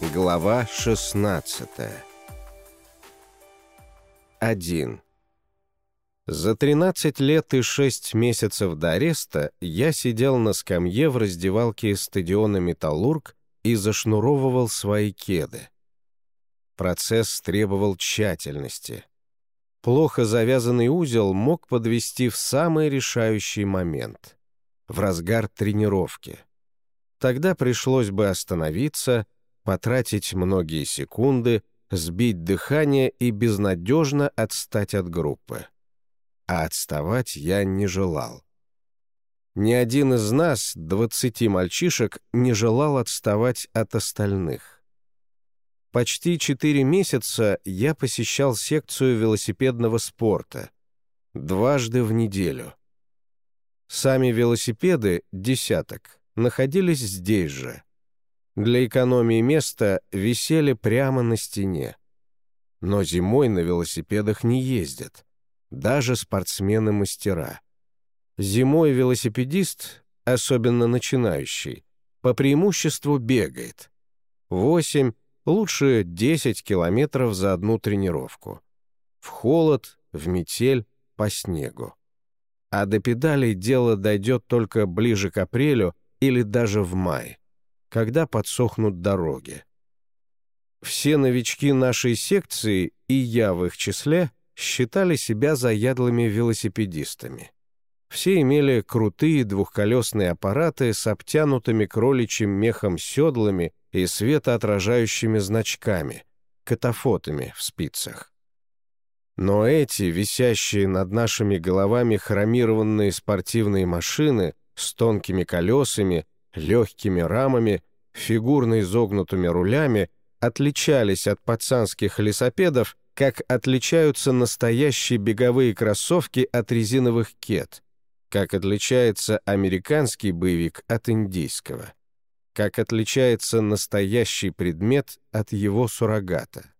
Глава 16 1. За 13 лет и 6 месяцев до ареста я сидел на скамье в раздевалке стадиона «Металлург» и зашнуровывал свои кеды. Процесс требовал тщательности. Плохо завязанный узел мог подвести в самый решающий момент — в разгар тренировки. Тогда пришлось бы остановиться — потратить многие секунды, сбить дыхание и безнадежно отстать от группы. А отставать я не желал. Ни один из нас, двадцати мальчишек, не желал отставать от остальных. Почти четыре месяца я посещал секцию велосипедного спорта. Дважды в неделю. Сами велосипеды, десяток, находились здесь же — для экономии места висели прямо на стене. Но зимой на велосипедах не ездят, даже спортсмены-мастера. Зимой велосипедист, особенно начинающий, по преимуществу бегает. 8, лучше 10 километров за одну тренировку. В холод, в метель, по снегу. А до педалей дело дойдет только ближе к апрелю или даже в мае когда подсохнут дороги. Все новички нашей секции, и я в их числе, считали себя заядлыми велосипедистами. Все имели крутые двухколесные аппараты с обтянутыми кроличьим мехом седлами и светоотражающими значками, катафотами в спицах. Но эти, висящие над нашими головами хромированные спортивные машины с тонкими колесами легкими рамами, фигурно изогнутыми рулями отличались от пацанских лесопедов, как отличаются настоящие беговые кроссовки от резиновых кет, как отличается американский боевик от индийского, как отличается настоящий предмет от его суррогата.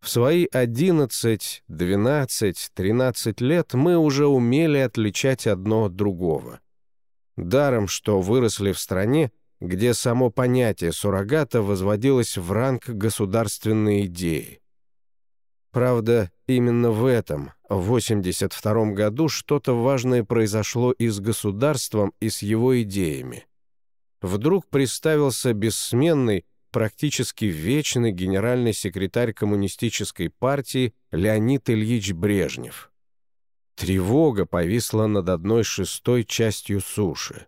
В свои 11, 12, 13 лет мы уже умели отличать одно от другого. Даром, что выросли в стране, где само понятие суррогата возводилось в ранг государственной идеи. Правда, именно в этом, в 82 году, что-то важное произошло и с государством, и с его идеями. Вдруг представился бессменный, практически вечный генеральный секретарь коммунистической партии Леонид Ильич Брежнев – Тревога повисла над одной шестой частью суши.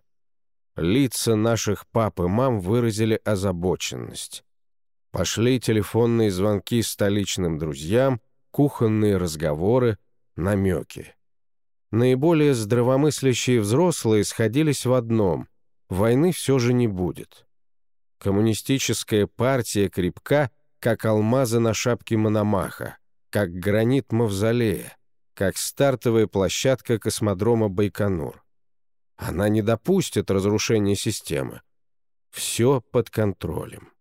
Лица наших пап и мам выразили озабоченность. Пошли телефонные звонки столичным друзьям, кухонные разговоры, намеки. Наиболее здравомыслящие взрослые сходились в одном — войны все же не будет. Коммунистическая партия крепка, как алмазы на шапке Мономаха, как гранит Мавзолея как стартовая площадка космодрома Байконур. Она не допустит разрушения системы. Все под контролем.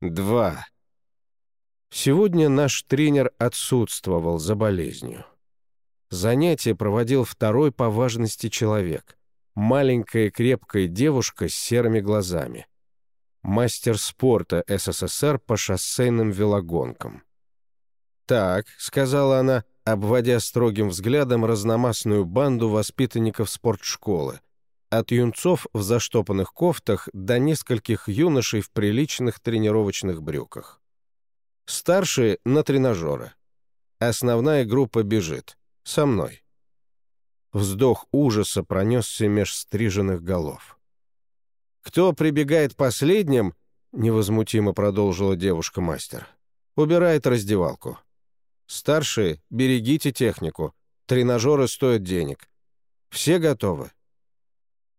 2. Сегодня наш тренер отсутствовал за болезнью. Занятие проводил второй по важности человек. Маленькая крепкая девушка с серыми глазами. Мастер спорта СССР по шоссейным велогонкам. «Так», — сказала она, обводя строгим взглядом разномастную банду воспитанников спортшколы, от юнцов в заштопанных кофтах до нескольких юношей в приличных тренировочных брюках. Старшие — на тренажеры. Основная группа бежит. Со мной. Вздох ужаса пронесся меж стриженных голов. «Кто прибегает последним?» — невозмутимо продолжила девушка-мастер. «Убирает раздевалку. Старшие, берегите технику. Тренажеры стоят денег. Все готовы?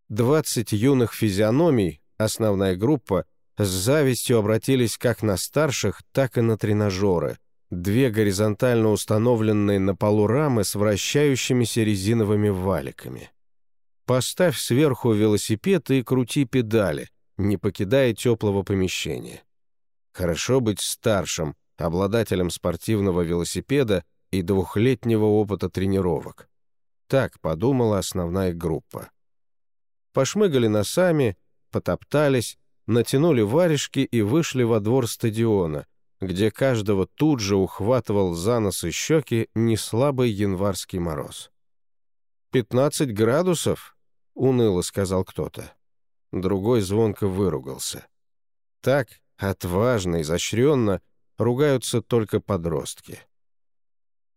Двадцать юных физиономий, основная группа, с завистью обратились как на старших, так и на тренажеры. Две горизонтально установленные на полу рамы с вращающимися резиновыми валиками. Поставь сверху велосипед и крути педали, не покидая теплого помещения. Хорошо быть старшим, обладателем спортивного велосипеда и двухлетнего опыта тренировок. Так подумала основная группа. Пошмыгали носами, потоптались, натянули варежки и вышли во двор стадиона, где каждого тут же ухватывал за нос и щеки неслабый январский мороз. «Пятнадцать градусов?» — уныло сказал кто-то. Другой звонко выругался. Так, отважно, изощренно, ругаются только подростки.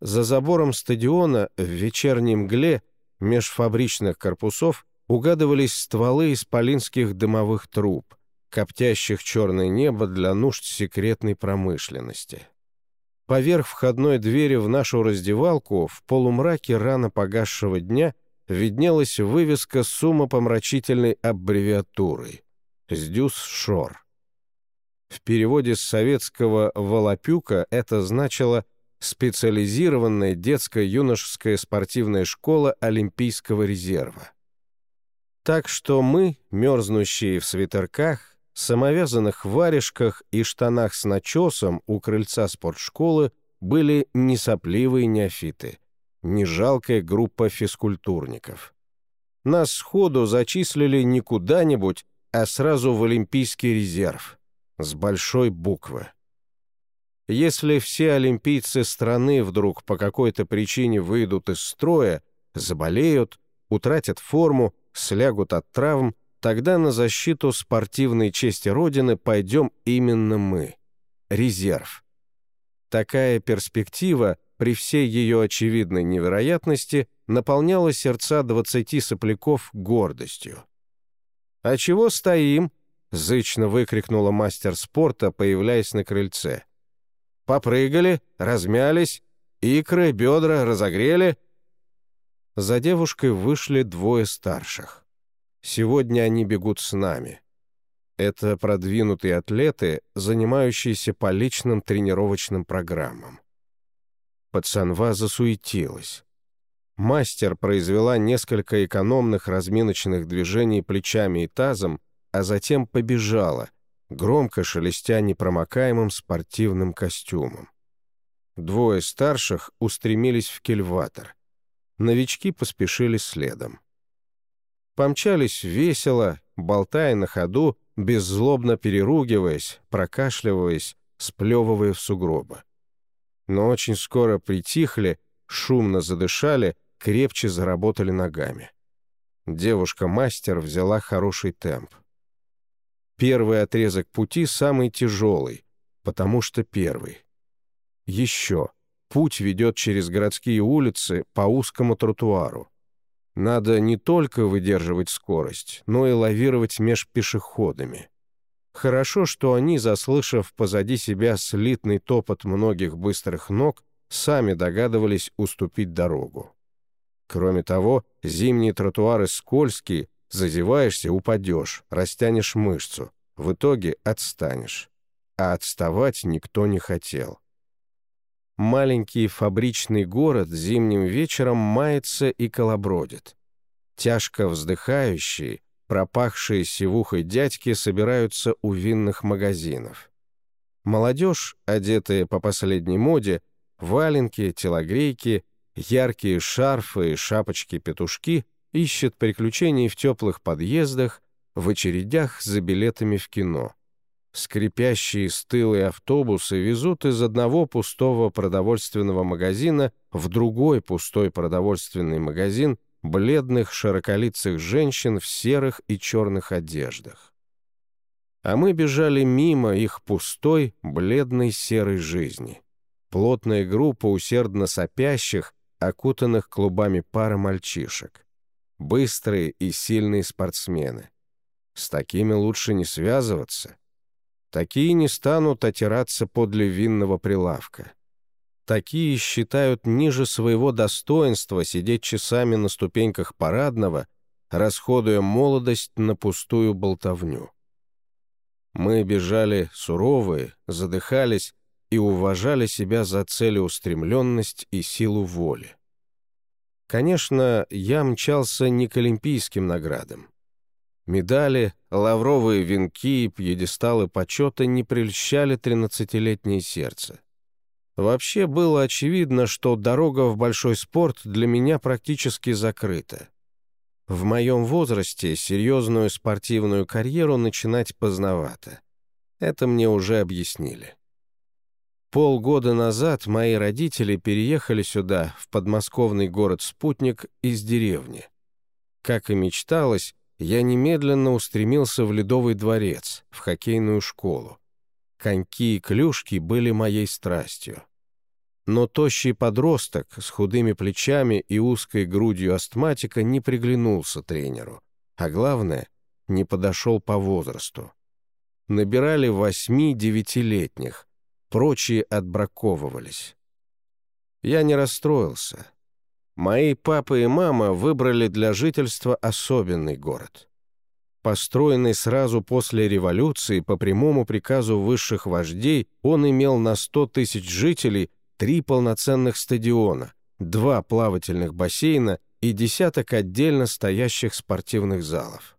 За забором стадиона в вечерней мгле меж фабричных корпусов угадывались стволы исполинских дымовых труб, коптящих черное небо для нужд секретной промышленности. Поверх входной двери в нашу раздевалку в полумраке рано погасшего дня виднелась вывеска с умопомрачительной аббревиатурой «Сдюс Шор». В переводе с советского «волопюка» это значило «специализированная детско-юношеская спортивная школа Олимпийского резерва». Так что мы, мерзнущие в свитерках, самовязанных варежках и штанах с начесом у крыльца спортшколы, были не сопливые неофиты, не жалкая группа физкультурников. Нас сходу зачислили не куда-нибудь, а сразу в Олимпийский резерв, с большой буквы. Если все олимпийцы страны вдруг по какой-то причине выйдут из строя, заболеют, утратят форму, слягут от травм, тогда на защиту спортивной чести Родины пойдем именно мы. Резерв. Такая перспектива, при всей ее очевидной невероятности, наполняла сердца двадцати сопляков гордостью. «А чего стоим?» — зычно выкрикнула мастер спорта, появляясь на крыльце. «Попрыгали, размялись, икры, бедра разогрели». За девушкой вышли двое старших. Сегодня они бегут с нами. Это продвинутые атлеты, занимающиеся по личным тренировочным программам. Пацанва засуетилась. Мастер произвела несколько экономных разминочных движений плечами и тазом, а затем побежала, громко шелестя непромокаемым спортивным костюмом. Двое старших устремились в кельватор. Новички поспешили следом помчались весело, болтая на ходу, беззлобно переругиваясь, прокашливаясь, сплевывая в сугробы. Но очень скоро притихли, шумно задышали, крепче заработали ногами. Девушка-мастер взяла хороший темп. Первый отрезок пути самый тяжелый, потому что первый. Еще. Путь ведет через городские улицы по узкому тротуару. Надо не только выдерживать скорость, но и лавировать меж пешеходами. Хорошо, что они, заслышав позади себя слитный топот многих быстрых ног, сами догадывались уступить дорогу. Кроме того, зимние тротуары скользкие, зазеваешься — упадешь, растянешь мышцу, в итоге отстанешь. А отставать никто не хотел. Маленький фабричный город зимним вечером мается и колобродит. Тяжко вздыхающие, пропахшие сивухой дядьки собираются у винных магазинов. Молодежь, одетая по последней моде, валенки, телогрейки, яркие шарфы и шапочки-петушки ищет приключений в теплых подъездах, в очередях за билетами в кино. Скрипящие стылые автобусы везут из одного пустого продовольственного магазина в другой пустой продовольственный магазин бледных широколицых женщин в серых и черных одеждах. А мы бежали мимо их пустой, бледной серой жизни. Плотная группа усердно сопящих, окутанных клубами пара мальчишек. Быстрые и сильные спортсмены. С такими лучше не связываться. Такие не станут отираться подле винного прилавка. Такие считают ниже своего достоинства сидеть часами на ступеньках парадного, расходуя молодость на пустую болтовню. Мы бежали суровые, задыхались и уважали себя за целеустремленность и силу воли. Конечно, я мчался не к олимпийским наградам. Медали, лавровые венки и пьедесталы почета не прельщали тринадцатилетнее сердце. Вообще было очевидно, что дорога в большой спорт для меня практически закрыта. В моем возрасте серьезную спортивную карьеру начинать поздновато. Это мне уже объяснили. Полгода назад мои родители переехали сюда, в подмосковный город-спутник, из деревни. Как и мечталось, я немедленно устремился в Ледовый дворец, в хоккейную школу. Коньки и клюшки были моей страстью. Но тощий подросток с худыми плечами и узкой грудью астматика не приглянулся тренеру, а главное, не подошел по возрасту. Набирали восьми-девятилетних, прочие отбраковывались. Я не расстроился. Мои папа и мама выбрали для жительства особенный город. Построенный сразу после революции по прямому приказу высших вождей, он имел на 100 тысяч жителей три полноценных стадиона, два плавательных бассейна и десяток отдельно стоящих спортивных залов.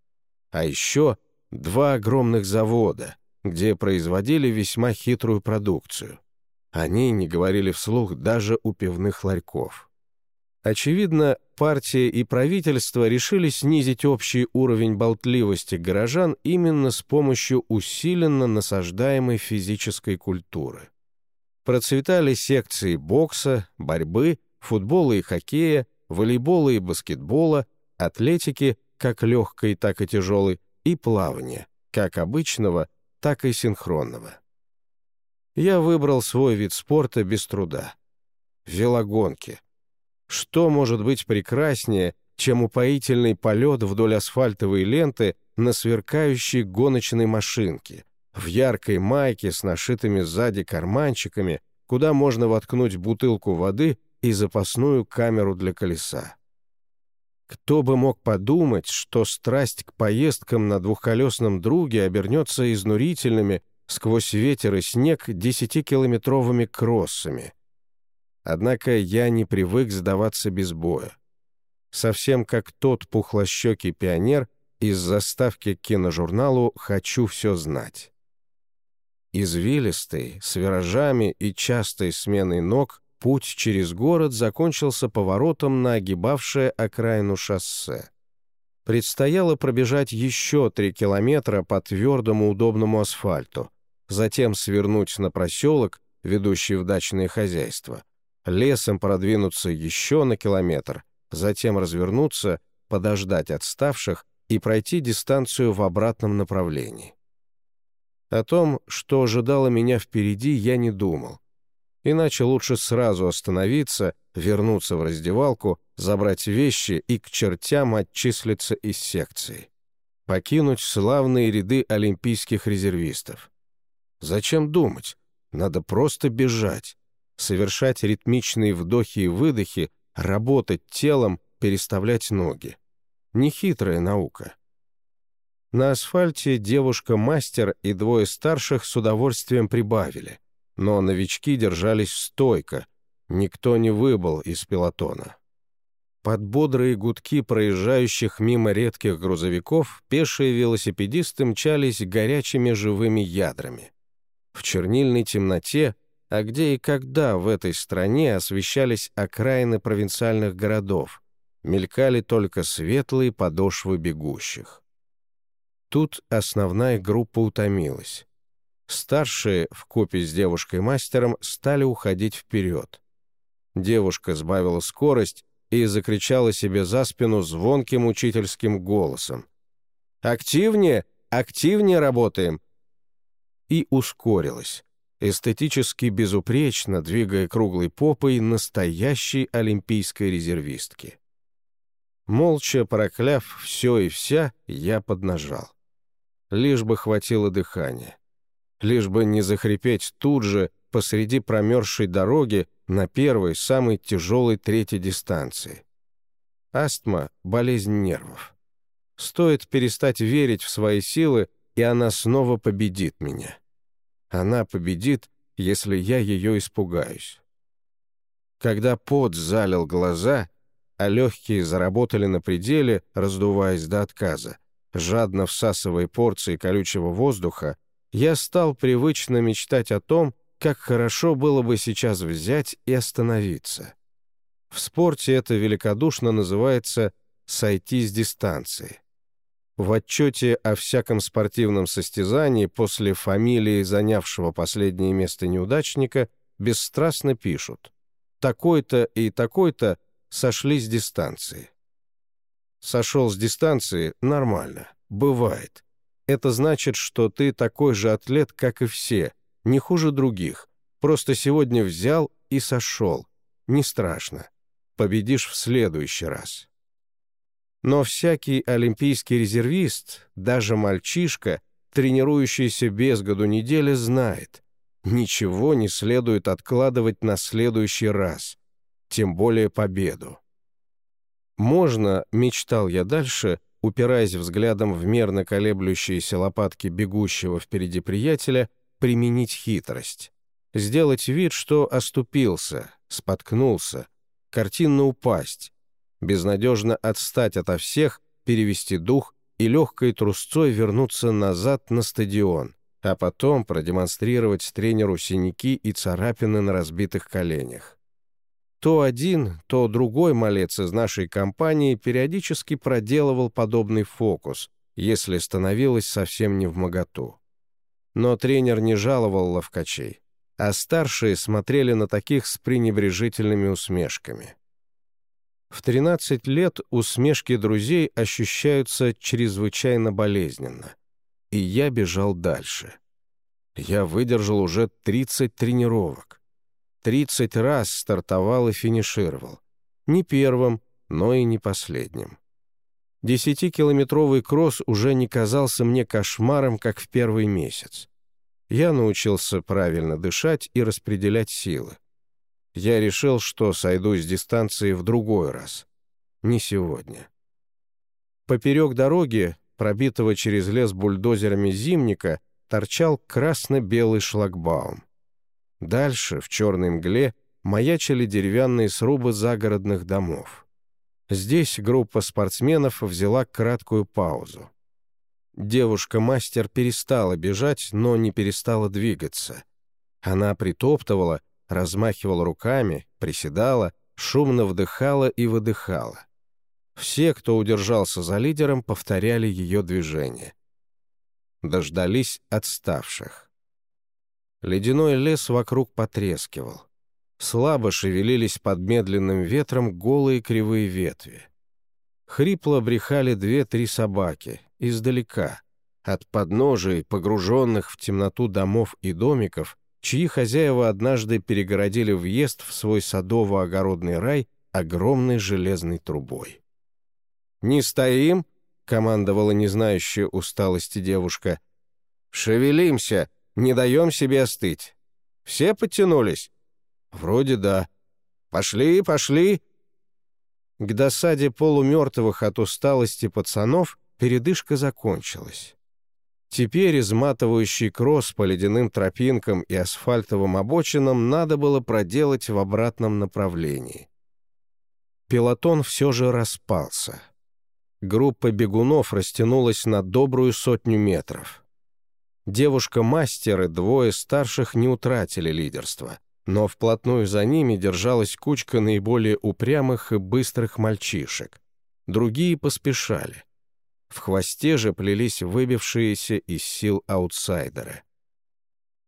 А еще два огромных завода, где производили весьма хитрую продукцию. Они не говорили вслух даже у пивных ларьков. Очевидно, партия и правительство решили снизить общий уровень болтливости горожан именно с помощью усиленно насаждаемой физической культуры. Процветали секции бокса, борьбы, футбола и хоккея, волейбола и баскетбола, атлетики, как легкой, так и тяжелой, и плавания, как обычного, так и синхронного. Я выбрал свой вид спорта без труда. Велогонки. Что может быть прекраснее, чем упоительный полет вдоль асфальтовой ленты на сверкающей гоночной машинке, в яркой майке с нашитыми сзади карманчиками, куда можно воткнуть бутылку воды и запасную камеру для колеса. Кто бы мог подумать, что страсть к поездкам на двухколесном друге обернется изнурительными сквозь ветер и снег десятикилометровыми кроссами. Однако я не привык сдаваться без боя. Совсем как тот пухлощекий пионер из заставки к киножурналу «Хочу все знать». Извилистый, с виражами и частой сменой ног, Путь через город закончился поворотом на огибавшее окраину шоссе. Предстояло пробежать еще три километра по твердому удобному асфальту, затем свернуть на проселок, ведущий в дачное хозяйство, лесом продвинуться еще на километр, затем развернуться, подождать отставших и пройти дистанцию в обратном направлении. О том, что ожидало меня впереди, я не думал. Иначе лучше сразу остановиться, вернуться в раздевалку, забрать вещи и к чертям отчислиться из секции. Покинуть славные ряды олимпийских резервистов. Зачем думать? Надо просто бежать, совершать ритмичные вдохи и выдохи, работать телом, переставлять ноги. Нехитрая наука. На асфальте девушка-мастер и двое старших с удовольствием прибавили но новички держались стойко, никто не выбыл из пилотона. Под бодрые гудки проезжающих мимо редких грузовиков пешие велосипедисты мчались горячими живыми ядрами. В чернильной темноте, а где и когда в этой стране освещались окраины провинциальных городов, мелькали только светлые подошвы бегущих. Тут основная группа утомилась. Старшие, в купе с девушкой-мастером, стали уходить вперед. Девушка сбавила скорость и закричала себе за спину звонким учительским голосом. «Активнее! Активнее работаем!» И ускорилась, эстетически безупречно двигая круглой попой настоящей олимпийской резервистки. Молча прокляв все и вся, я поднажал. Лишь бы хватило дыхания лишь бы не захрипеть тут же посреди промерзшей дороги на первой, самой тяжелой третьей дистанции. Астма — болезнь нервов. Стоит перестать верить в свои силы, и она снова победит меня. Она победит, если я ее испугаюсь. Когда пот залил глаза, а легкие заработали на пределе, раздуваясь до отказа, жадно всасывая порции колючего воздуха, я стал привычно мечтать о том, как хорошо было бы сейчас взять и остановиться. В спорте это великодушно называется сойти с дистанции. В отчете о всяком спортивном состязании после фамилии занявшего последнее место неудачника бесстрастно пишут «такой-то и такой-то сошли с дистанции». Сошел с дистанции – нормально, бывает. Это значит, что ты такой же атлет, как и все, не хуже других, просто сегодня взял и сошел. Не страшно. Победишь в следующий раз. Но всякий олимпийский резервист, даже мальчишка, тренирующийся без году недели, знает, ничего не следует откладывать на следующий раз, тем более победу. Можно, мечтал я дальше, упираясь взглядом в мерно колеблющиеся лопатки бегущего впереди приятеля, применить хитрость. Сделать вид, что оступился, споткнулся, картинно упасть, безнадежно отстать ото всех, перевести дух и легкой трусцой вернуться назад на стадион, а потом продемонстрировать тренеру синяки и царапины на разбитых коленях. То один, то другой малец из нашей компании периодически проделывал подобный фокус, если становилось совсем не в моготу. Но тренер не жаловал ловкачей, а старшие смотрели на таких с пренебрежительными усмешками. В 13 лет усмешки друзей ощущаются чрезвычайно болезненно. И я бежал дальше. Я выдержал уже 30 тренировок. 30 раз стартовал и финишировал. Не первым, но и не последним. Десятикилометровый кросс уже не казался мне кошмаром, как в первый месяц. Я научился правильно дышать и распределять силы. Я решил, что сойду с дистанции в другой раз. Не сегодня. Поперек дороги, пробитого через лес бульдозерами зимника, торчал красно-белый шлагбаум. Дальше, в черной мгле, маячили деревянные срубы загородных домов. Здесь группа спортсменов взяла краткую паузу. Девушка-мастер перестала бежать, но не перестала двигаться. Она притоптывала, размахивала руками, приседала, шумно вдыхала и выдыхала. Все, кто удержался за лидером, повторяли ее движение. Дождались отставших. Ледяной лес вокруг потрескивал. Слабо шевелились под медленным ветром голые кривые ветви. Хрипло брехали две-три собаки, издалека, от подножий, погруженных в темноту домов и домиков, чьи хозяева однажды перегородили въезд в свой садово-огородный рай огромной железной трубой. «Не стоим!» — командовала незнающая усталости девушка. «Шевелимся, не даем себе остыть. Все подтянулись?» «Вроде да. Пошли, пошли!» К досаде полумертвых от усталости пацанов передышка закончилась. Теперь изматывающий кросс по ледяным тропинкам и асфальтовым обочинам надо было проделать в обратном направлении. Пелотон все же распался. Группа бегунов растянулась на добрую сотню метров. Девушка-мастер и двое старших не утратили лидерство, но вплотную за ними держалась кучка наиболее упрямых и быстрых мальчишек. Другие поспешали — в хвосте же плелись выбившиеся из сил аутсайдеры.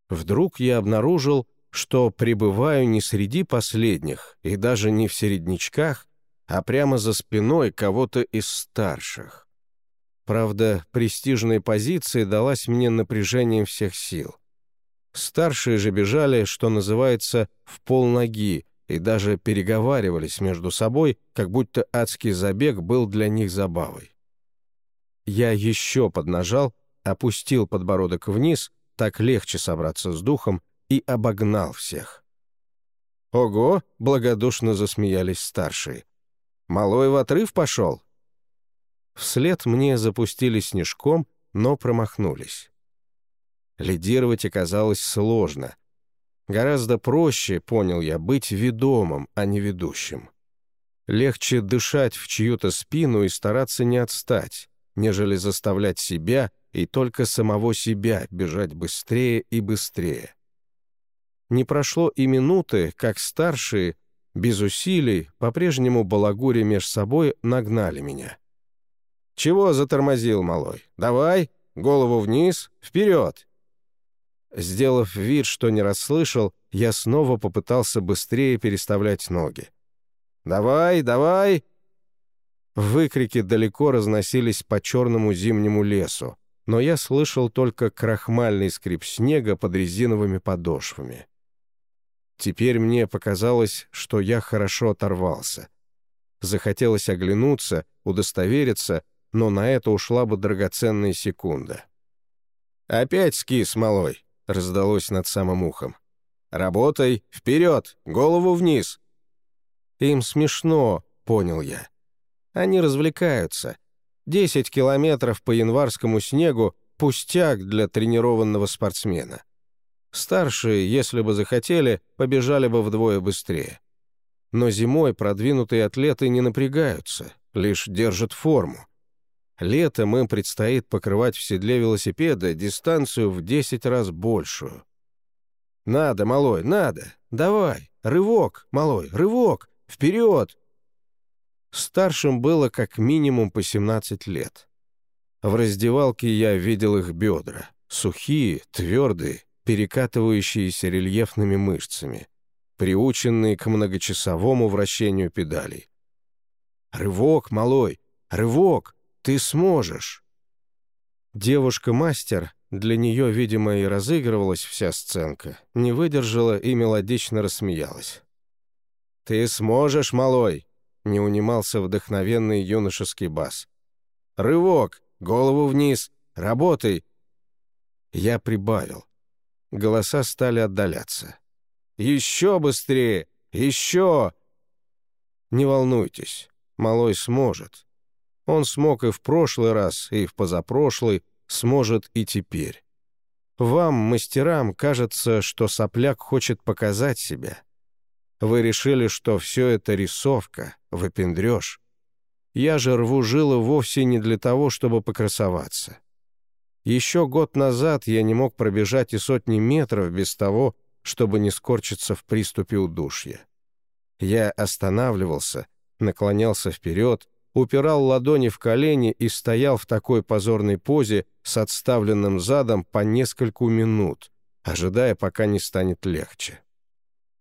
Вдруг я обнаружил, что пребываю не среди последних и даже не в середнячках, а прямо за спиной кого-то из старших. Правда, престижная позиция далась мне напряжением всех сил. Старшие же бежали, что называется, в полноги, и даже переговаривались между собой, как будто адский забег был для них забавой. Я еще поднажал, опустил подбородок вниз, так легче собраться с духом, и обогнал всех. «Ого!» — благодушно засмеялись старшие. «Малой в отрыв пошел?» Вслед мне запустили снежком, но промахнулись. Лидировать оказалось сложно. Гораздо проще, понял я, быть ведомым, а не ведущим. Легче дышать в чью-то спину и стараться не отстать нежели заставлять себя и только самого себя бежать быстрее и быстрее. Не прошло и минуты, как старшие, без усилий, по-прежнему балагури меж собой нагнали меня. «Чего затормозил, малой? Давай, голову вниз, вперед!» Сделав вид, что не расслышал, я снова попытался быстрее переставлять ноги. «Давай, давай!» Выкрики далеко разносились по черному зимнему лесу, но я слышал только крахмальный скрип снега под резиновыми подошвами. Теперь мне показалось, что я хорошо оторвался. Захотелось оглянуться, удостовериться, но на это ушла бы драгоценная секунда. «Опять скис, малой!» — раздалось над самым ухом. «Работай! Вперед! Голову вниз!» «Им смешно», — понял я. «Они развлекаются. Десять километров по январскому снегу — пустяк для тренированного спортсмена. Старшие, если бы захотели, побежали бы вдвое быстрее. Но зимой продвинутые атлеты не напрягаются, лишь держат форму. Летом им предстоит покрывать в седле велосипеда дистанцию в 10 раз большую. «Надо, малой, надо! Давай! Рывок, малой, рывок! Вперед!» Старшим было как минимум по 17 лет. В раздевалке я видел их бедра, сухие, твердые, перекатывающиеся рельефными мышцами, приученные к многочасовому вращению педалей. «Рывок, малой! Рывок! Ты сможешь!» Девушка-мастер, для нее, видимо, и разыгрывалась вся сценка, не выдержала и мелодично рассмеялась. «Ты сможешь, малой!» — не унимался вдохновенный юношеский бас. «Рывок! Голову вниз! Работай!» Я прибавил. Голоса стали отдаляться. «Еще быстрее! Еще!» «Не волнуйтесь, малой сможет. Он смог и в прошлый раз, и в позапрошлый, сможет и теперь. Вам, мастерам, кажется, что сопляк хочет показать себя. Вы решили, что все это рисовка, выпендрешь. Я же рву жилы вовсе не для того, чтобы покрасоваться. Еще год назад я не мог пробежать и сотни метров без того, чтобы не скорчиться в приступе удушья. Я останавливался, наклонялся вперед, упирал ладони в колени и стоял в такой позорной позе с отставленным задом по нескольку минут, ожидая, пока не станет легче.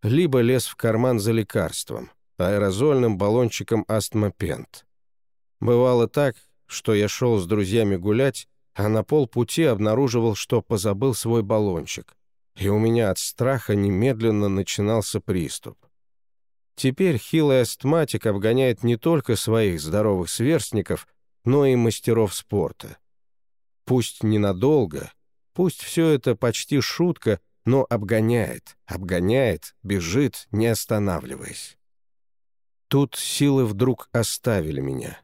Либо лез в карман за лекарством, аэрозольным баллончиком астмопент. Бывало так, что я шел с друзьями гулять, а на полпути обнаруживал, что позабыл свой баллончик, и у меня от страха немедленно начинался приступ. Теперь хилый астматик обгоняет не только своих здоровых сверстников, но и мастеров спорта. Пусть ненадолго, пусть все это почти шутка, но обгоняет, обгоняет, бежит, не останавливаясь. Тут силы вдруг оставили меня.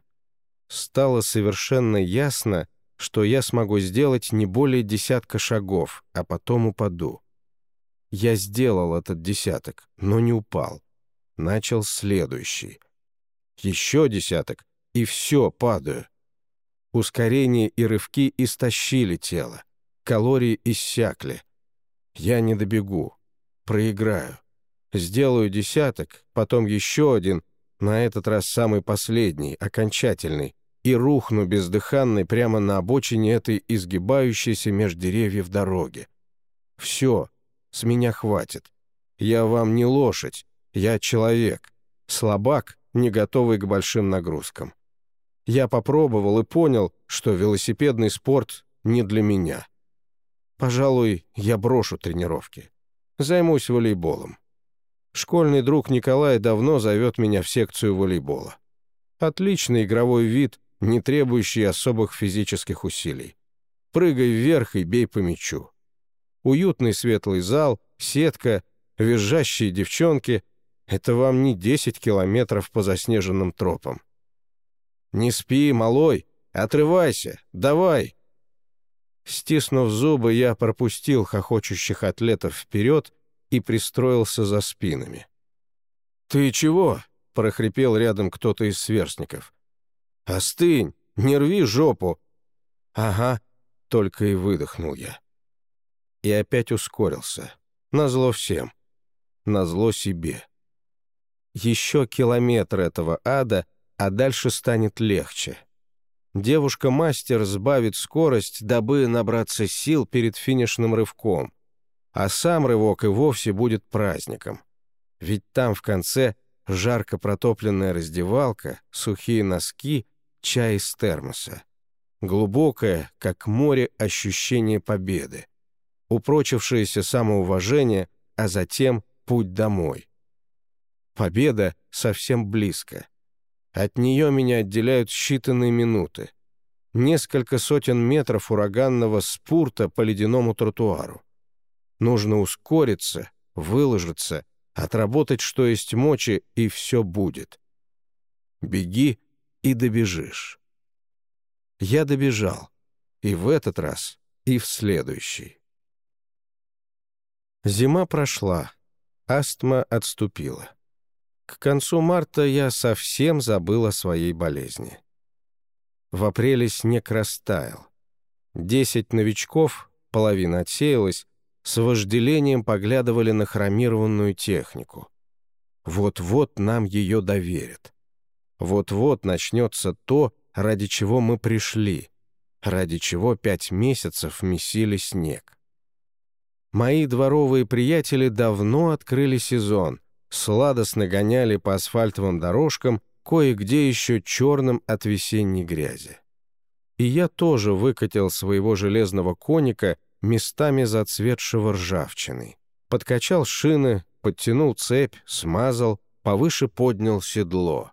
Стало совершенно ясно, что я смогу сделать не более десятка шагов, а потом упаду. Я сделал этот десяток, но не упал. Начал следующий. Еще десяток, и все, падаю. Ускорение и рывки истощили тело. Калории иссякли. Я не добегу. Проиграю. Сделаю десяток, потом еще один, на этот раз самый последний, окончательный, и рухну бездыханный прямо на обочине этой изгибающейся меж деревьев дороги. Все, с меня хватит. Я вам не лошадь, я человек, слабак, не готовый к большим нагрузкам. Я попробовал и понял, что велосипедный спорт не для меня. Пожалуй, я брошу тренировки. Займусь волейболом. Школьный друг Николай давно зовет меня в секцию волейбола. Отличный игровой вид, не требующий особых физических усилий. Прыгай вверх и бей по мячу. Уютный светлый зал, сетка, визжащие девчонки — это вам не 10 километров по заснеженным тропам. «Не спи, малой! Отрывайся! Давай!» Стиснув зубы, я пропустил хохочущих атлетов вперед и пристроился за спинами. «Ты чего?» — прохрипел рядом кто-то из сверстников. «Остынь! Не рви жопу!» «Ага», — только и выдохнул я. И опять ускорился. Назло всем. Назло себе. Еще километр этого ада, а дальше станет легче. Девушка-мастер сбавит скорость, дабы набраться сил перед финишным рывком. А сам рывок и вовсе будет праздником. Ведь там в конце жарко протопленная раздевалка, сухие носки, чай из термоса. Глубокое, как море, ощущение победы. Упрочившееся самоуважение, а затем путь домой. Победа совсем близко. От нее меня отделяют считанные минуты. Несколько сотен метров ураганного спурта по ледяному тротуару. Нужно ускориться, выложиться, отработать что есть мочи, и все будет. Беги и добежишь. Я добежал. И в этот раз, и в следующий. Зима прошла. Астма отступила. К концу марта я совсем забыл о своей болезни. В апреле снег растаял. Десять новичков, половина отсеялась, с вожделением поглядывали на хромированную технику. Вот-вот нам ее доверят. Вот-вот начнется то, ради чего мы пришли, ради чего пять месяцев месили снег. Мои дворовые приятели давно открыли сезон — сладостно гоняли по асфальтовым дорожкам, кое-где еще черным от весенней грязи. И я тоже выкатил своего железного коника местами зацветшего ржавчиной. Подкачал шины, подтянул цепь, смазал, повыше поднял седло.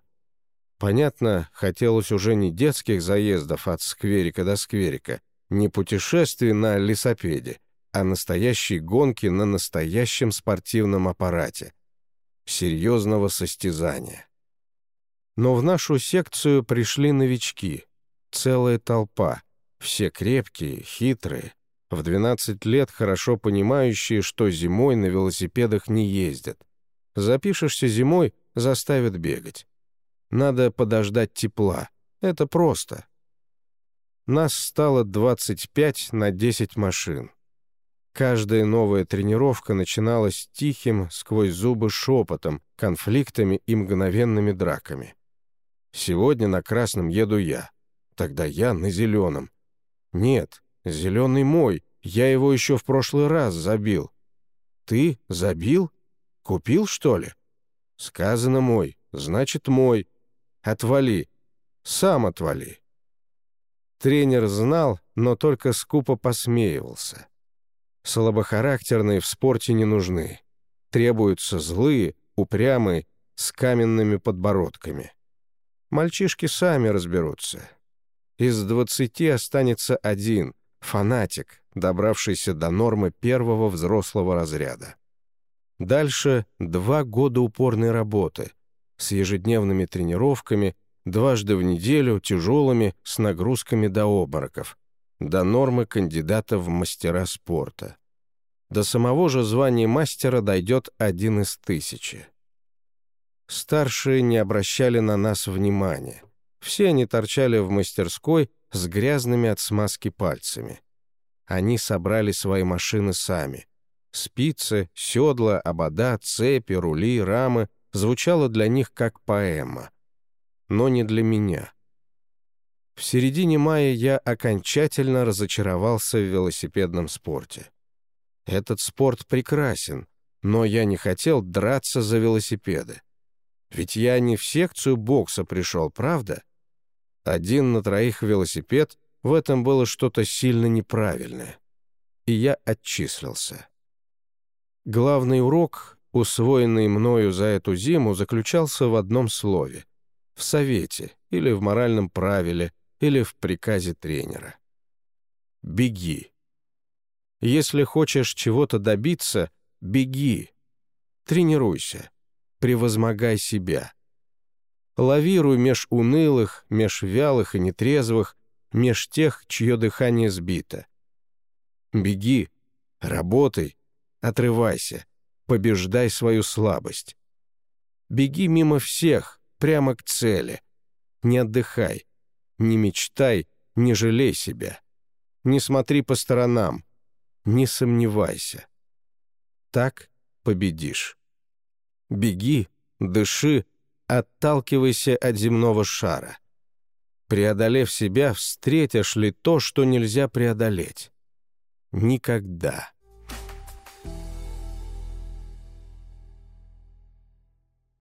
Понятно, хотелось уже не детских заездов от скверика до скверика, не путешествий на лесопеде, а настоящей гонки на настоящем спортивном аппарате, серьезного состязания. Но в нашу секцию пришли новички, целая толпа, все крепкие, хитрые, в 12 лет хорошо понимающие, что зимой на велосипедах не ездят. Запишешься зимой, заставят бегать. Надо подождать тепла. Это просто. Нас стало 25 на 10 машин. Каждая новая тренировка начиналась тихим, сквозь зубы шепотом, конфликтами и мгновенными драками. Сегодня на красном еду я. Тогда я на зеленом. Нет, зеленый мой, я его еще в прошлый раз забил. Ты забил? Купил, что ли? Сказано мой, значит мой. Отвали. Сам отвали. Тренер знал, но только скупо посмеивался. Слабохарактерные в спорте не нужны. Требуются злые, упрямые, с каменными подбородками. Мальчишки сами разберутся. Из двадцати останется один, фанатик, добравшийся до нормы первого взрослого разряда. Дальше два года упорной работы с ежедневными тренировками, дважды в неделю, тяжелыми, с нагрузками до обмороков, до нормы кандидата в мастера спорта. До самого же звания мастера дойдет один из тысячи. Старшие не обращали на нас внимания. Все они торчали в мастерской с грязными от смазки пальцами. Они собрали свои машины сами. Спицы, седла, обода, цепи, рули, рамы звучало для них как поэма. Но не для меня. В середине мая я окончательно разочаровался в велосипедном спорте. Этот спорт прекрасен, но я не хотел драться за велосипеды. Ведь я не в секцию бокса пришел, правда? Один на троих велосипед, в этом было что-то сильно неправильное. И я отчислился. Главный урок, усвоенный мною за эту зиму, заключался в одном слове — в совете или в моральном правиле, или в приказе тренера. Беги. Если хочешь чего-то добиться, беги. Тренируйся. Превозмогай себя. Лавируй меж унылых, меж вялых и нетрезвых, меж тех, чье дыхание сбито. Беги, работай, отрывайся, побеждай свою слабость. Беги мимо всех, прямо к цели. Не отдыхай, не мечтай, не жалей себя. Не смотри по сторонам. Не сомневайся. Так победишь. Беги Дыши, отталкивайся от земного шара. Преодолев себя, встретишь ли то, что нельзя преодолеть? Никогда.